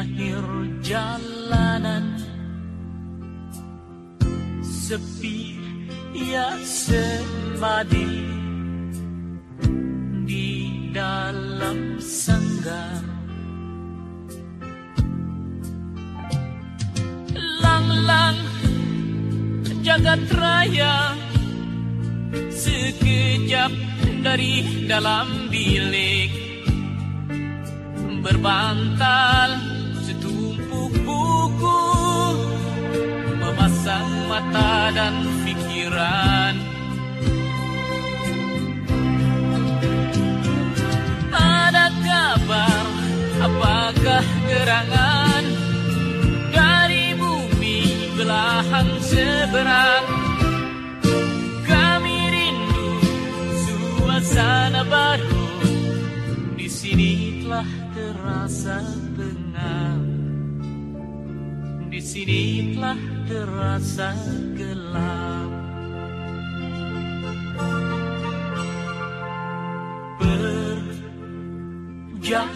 akhir jalanan. Sepi ya semadi. Di dalam sanggar. Lang-lang jagat raya. Sekejap dari dalam bilik. Berbantal dan pikiran. Ada kabar apakah gerangan? Dari bumi belahan seberang. Kami rindu suasana baru. Di sini telah terasa bengang di sini telah terasa gelap. Perjalanan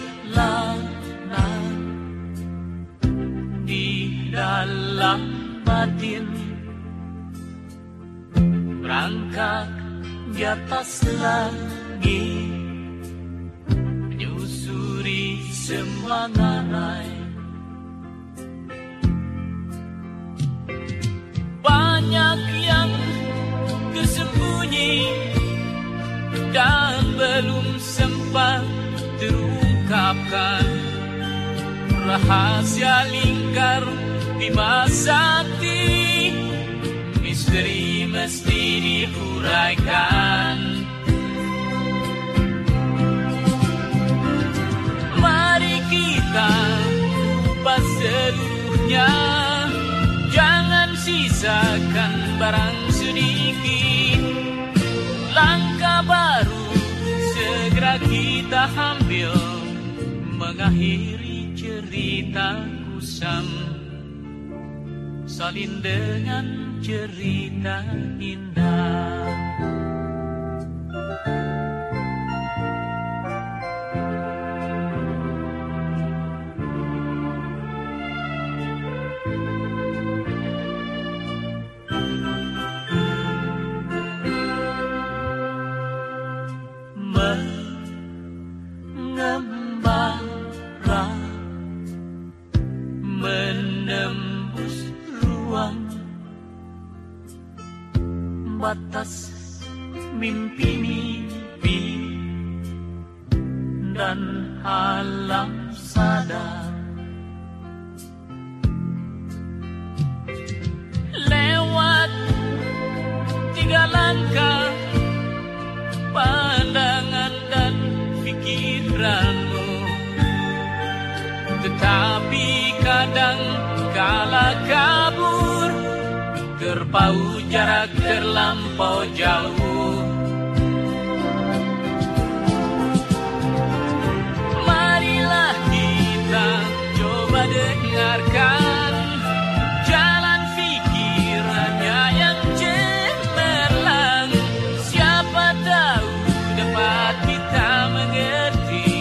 di dalam batin. Berangkat di atas langit menyusuri semua ngarai rahasia lingkar di sakti misteri mesti diuraikan. Mari kita kupas seluruhnya. Jangan sisakan barang sedikit. Langkah baru segera kita ambil mengakhiri cerita kusam salin dengan cerita indah batas mimpi-mimpi dan alam sadar. Lewat tiga langkah pandangan dan pikiranmu. Tetapi kadang kala kabur Terpaut jarak terlampau jauh. Marilah kita coba dengarkan Jalan pikirannya yang cemerlang. Siapa tahu dapat kita mengerti.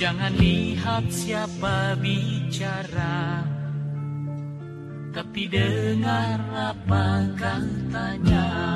Jangan lihat siapa bicara Tapi dengar apa katanya